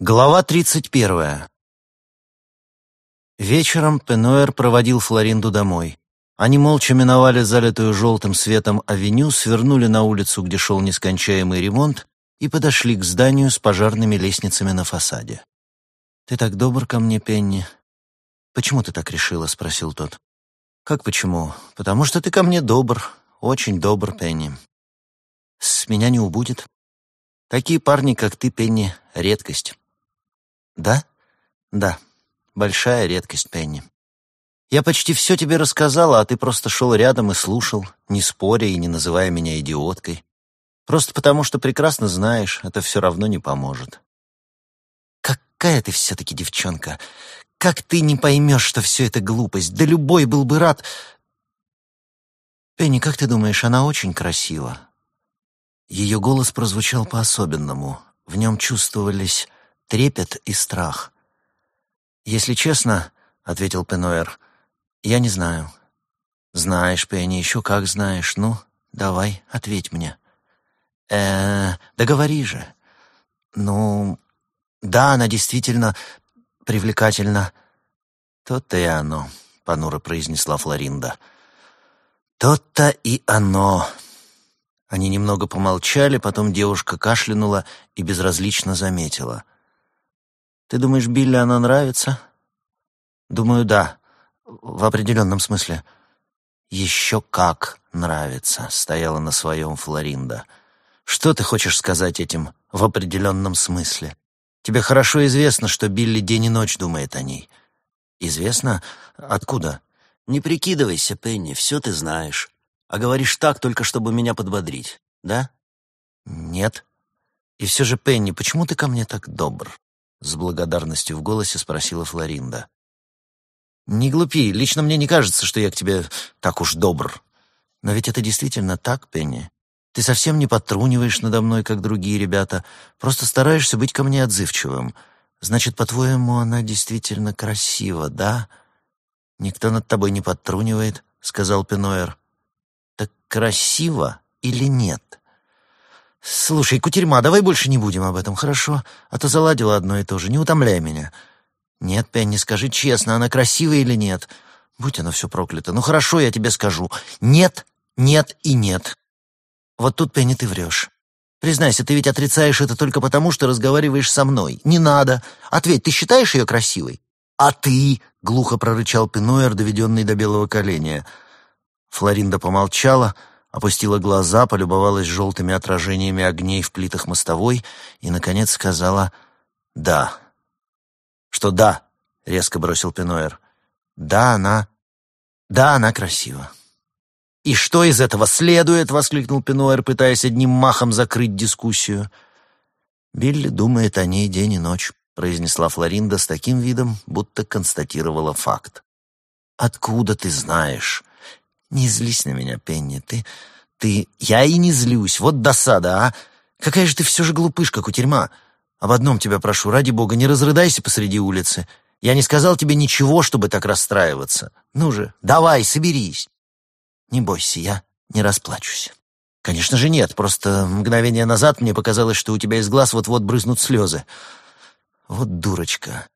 Глава тридцать первая. Вечером Пенуэр проводил Флоринду домой. Они молча миновали залитую желтым светом авеню, свернули на улицу, где шел нескончаемый ремонт, и подошли к зданию с пожарными лестницами на фасаде. «Ты так добр ко мне, Пенни». «Почему ты так решила?» — спросил тот. «Как почему? Потому что ты ко мне добр, очень добр, Пенни. С меня не убудет. Такие парни, как ты, Пенни, — редкость». «Да? Да. Большая редкость, Пенни. Я почти все тебе рассказала, а ты просто шел рядом и слушал, не споря и не называя меня идиоткой. Просто потому, что прекрасно знаешь, это все равно не поможет». «Какая ты все-таки девчонка! Как ты не поймешь, что все это глупость? Да любой был бы рад...» «Пенни, как ты думаешь, она очень красива?» Ее голос прозвучал по-особенному. В нем чувствовались трепет и страх. «Если честно, — ответил Пенуэр, — я не знаю». «Знаешь, Пенни, еще как знаешь. Ну, давай, ответь мне». э да говори же». «Ну, да, она действительно привлекательна». «То-то и оно», — понуро произнесла Флоринда. «То-то и оно». Они немного помолчали, потом девушка кашлянула и безразлично заметила — ты думаешь, Билли она нравится? Думаю, да. В определенном смысле. Еще как нравится, стояла на своем Флоринда. Что ты хочешь сказать этим в определенном смысле? Тебе хорошо известно, что Билли день и ночь думает о ней. Известно? Откуда? Не прикидывайся, Пенни, все ты знаешь. А говоришь так, только чтобы меня подбодрить, да? Нет. И все же, Пенни, почему ты ко мне так добр? С благодарностью в голосе спросила Флоринда. «Не глупи, лично мне не кажется, что я к тебе так уж добр. Но ведь это действительно так, Пенни. Ты совсем не подтруниваешь надо мной, как другие ребята, просто стараешься быть ко мне отзывчивым. Значит, по-твоему, она действительно красива, да? Никто над тобой не подтрунивает, — сказал Пеноэр. Так красиво или нет?» «Слушай, кутерьма, давай больше не будем об этом, хорошо? А то заладила одно и то же, не утомляй меня». «Нет, Пенни, скажи честно, она красивая или нет?» «Будь оно все проклято. Ну хорошо, я тебе скажу. Нет, нет и нет». «Вот тут, Пенни, ты врешь. Признайся, ты ведь отрицаешь это только потому, что разговариваешь со мной. Не надо. Ответь, ты считаешь ее красивой?» «А ты?» — глухо прорычал Пенуэр, доведенный до белого коленя. Флоринда помолчала, — опустила глаза, полюбовалась желтыми отражениями огней в плитах мостовой и, наконец, сказала «да». «Что да?» — резко бросил Пенуэр. «Да, она... Да, она красива». «И что из этого следует?» — воскликнул Пенуэр, пытаясь одним махом закрыть дискуссию. «Билли думает о ней день и ночь», — произнесла Флоринда с таким видом, будто констатировала факт. «Откуда ты знаешь?» «Не злись на меня, Пенни, ты... ты... Я и не злюсь, вот досада, а! Какая же ты все же глупышка, кутерьма! Об одном тебя прошу, ради бога, не разрыдайся посреди улицы. Я не сказал тебе ничего, чтобы так расстраиваться. Ну же, давай, соберись!» «Не бойся, я не расплачусь». «Конечно же нет, просто мгновение назад мне показалось, что у тебя из глаз вот-вот брызнут слезы». «Вот дурочка.